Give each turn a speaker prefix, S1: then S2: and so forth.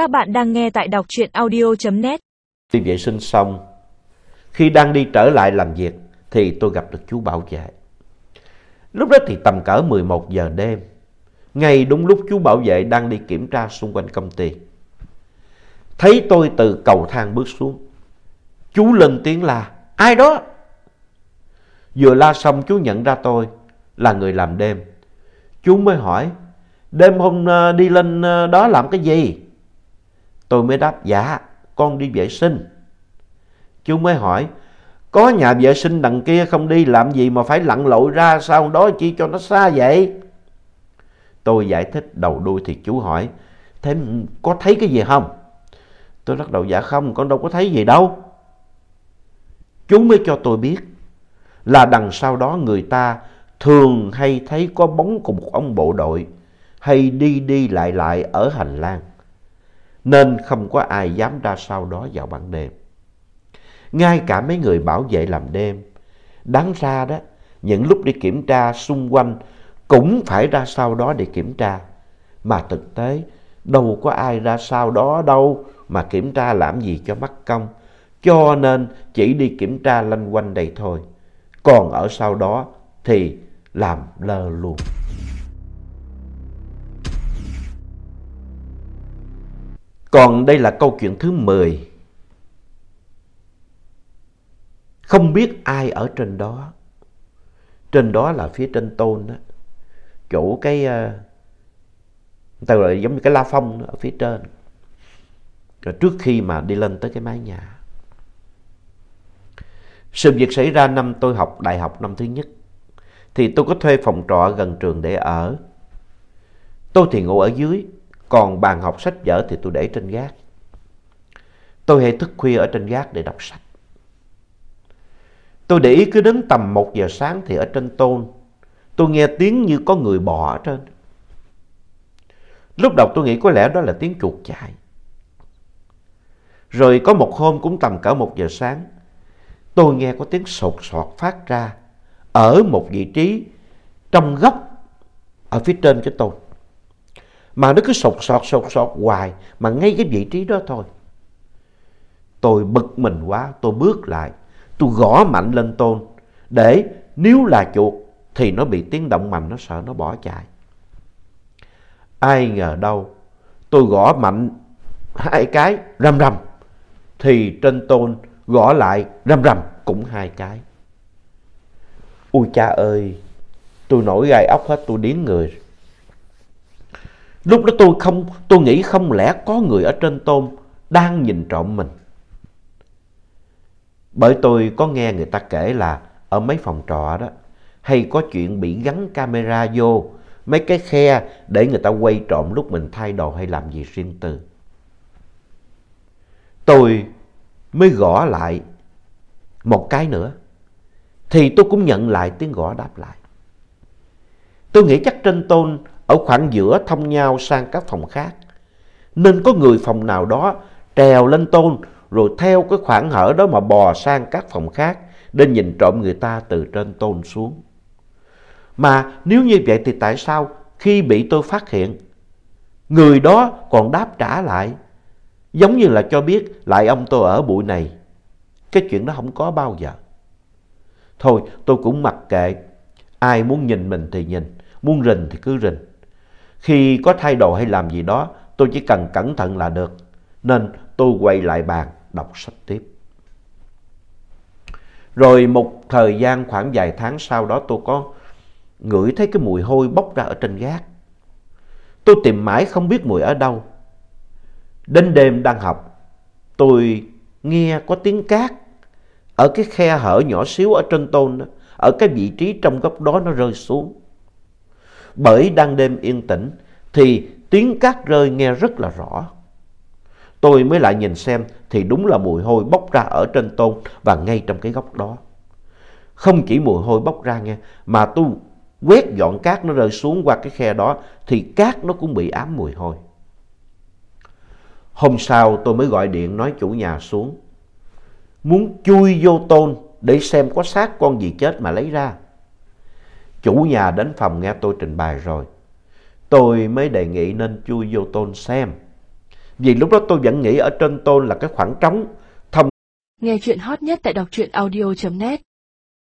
S1: Các bạn đang nghe tại đọc truyện audio.net
S2: Đi vệ sinh xong, khi đang đi trở lại làm việc thì tôi gặp được chú bảo vệ. Lúc đó thì tầm cỡ 11 giờ đêm, ngay đúng lúc chú bảo vệ đang đi kiểm tra xung quanh công ty. Thấy tôi từ cầu thang bước xuống, chú lên tiếng là ai đó? Vừa la xong chú nhận ra tôi là người làm đêm. Chú mới hỏi, đêm hôm ờ, đi lên ờ, đó làm cái gì? Tôi mới đáp, dạ, con đi vệ sinh. Chú mới hỏi, có nhà vệ sinh đằng kia không đi làm gì mà phải lặn lội ra sao đó chi cho nó xa vậy? Tôi giải thích đầu đuôi thì chú hỏi, thế có thấy cái gì không? Tôi lắc đầu dạ không, con đâu có thấy gì đâu. Chú mới cho tôi biết là đằng sau đó người ta thường hay thấy có bóng của một ông bộ đội hay đi đi lại lại ở hành lang. Nên không có ai dám ra sau đó vào ban đêm. Ngay cả mấy người bảo vệ làm đêm, đáng ra đó, những lúc đi kiểm tra xung quanh cũng phải ra sau đó để kiểm tra. Mà thực tế, đâu có ai ra sau đó đâu mà kiểm tra làm gì cho mắc công. Cho nên chỉ đi kiểm tra lanh quanh đây thôi. Còn ở sau đó thì làm lơ luôn. Còn đây là câu chuyện thứ 10. Không biết ai ở trên đó. Trên đó là phía trên tôn đó. Chỗ cái... Ờ, người ta gọi giống như cái la phong ở phía trên. Rồi trước khi mà đi lên tới cái mái nhà. Sự việc xảy ra năm tôi học đại học năm thứ nhất. Thì tôi có thuê phòng trọ gần trường để ở. Tôi thì ngủ ở dưới, còn bàn học sách vở thì tôi để trên gác. Tôi hay thức khuya ở trên gác để đọc sách. Tôi để ý cứ đến tầm 1 giờ sáng thì ở trên tôn, tôi nghe tiếng như có người bò ở trên. Lúc đầu tôi nghĩ có lẽ đó là tiếng chuột chạy. Rồi có một hôm cũng tầm cỡ 1 giờ sáng, tôi nghe có tiếng sột soạt phát ra ở một vị trí trong góc ở phía trên cái tôn. Mà nó cứ sột sọt sột sọt hoài mà ngay cái vị trí đó thôi. Tôi bực mình quá, tôi bước lại, tôi gõ mạnh lên tôn để nếu là chuột thì nó bị tiếng động mạnh nó sợ nó bỏ chạy. Ai ngờ đâu, tôi gõ mạnh hai cái rầm rầm thì trên tôn gõ lại rầm rầm cũng hai cái. Ui cha ơi, tôi nổi gai ốc hết, tôi điếng người. Lúc đó tôi không, tôi nghĩ không lẽ có người ở trên tôn đang nhìn trộm mình. Bởi tôi có nghe người ta kể là ở mấy phòng trọ đó hay có chuyện bị gắn camera vô mấy cái khe để người ta quay trộm lúc mình thay đồ hay làm gì riêng tư. Tôi mới gõ lại một cái nữa thì tôi cũng nhận lại tiếng gõ đáp lại. Tôi nghĩ chắc trên tôn ở khoảng giữa thông nhau sang các phòng khác. Nên có người phòng nào đó trèo lên tôn rồi theo cái khoảng hở đó mà bò sang các phòng khác để nhìn trộm người ta từ trên tôn xuống. Mà nếu như vậy thì tại sao khi bị tôi phát hiện, người đó còn đáp trả lại, giống như là cho biết lại ông tôi ở bụi này. Cái chuyện đó không có bao giờ. Thôi tôi cũng mặc kệ, ai muốn nhìn mình thì nhìn, muốn rình thì cứ rình. Khi có thay đồ hay làm gì đó, tôi chỉ cần cẩn thận là được. Nên tôi quay lại bàn đọc sách tiếp. Rồi một thời gian khoảng vài tháng sau đó tôi có ngửi thấy cái mùi hôi bốc ra ở trên gác. Tôi tìm mãi không biết mùi ở đâu. Đến đêm đang học, tôi nghe có tiếng cát ở cái khe hở nhỏ xíu ở trên tôn đó, ở cái vị trí trong góc đó nó rơi xuống. Bởi đang đêm yên tĩnh thì tiếng cát rơi nghe rất là rõ. Tôi mới lại nhìn xem thì đúng là mùi hôi bốc ra ở trên tôn và ngay trong cái góc đó. Không chỉ mùi hôi bốc ra nghe, mà tôi quét dọn cát nó rơi xuống qua cái khe đó thì cát nó cũng bị ám mùi hôi. Hôm sau tôi mới gọi điện nói chủ nhà xuống. Muốn chui vô tôn để xem có xác con gì chết mà lấy ra. Chủ nhà đến phòng nghe tôi trình bày rồi. Tôi mới đề nghị nên chui vô tôn xem. Vì lúc đó tôi vẫn nghĩ ở trên tôn là cái khoảng trống thông
S1: Nghe chuyện hot nhất tại đọc truyện audio.net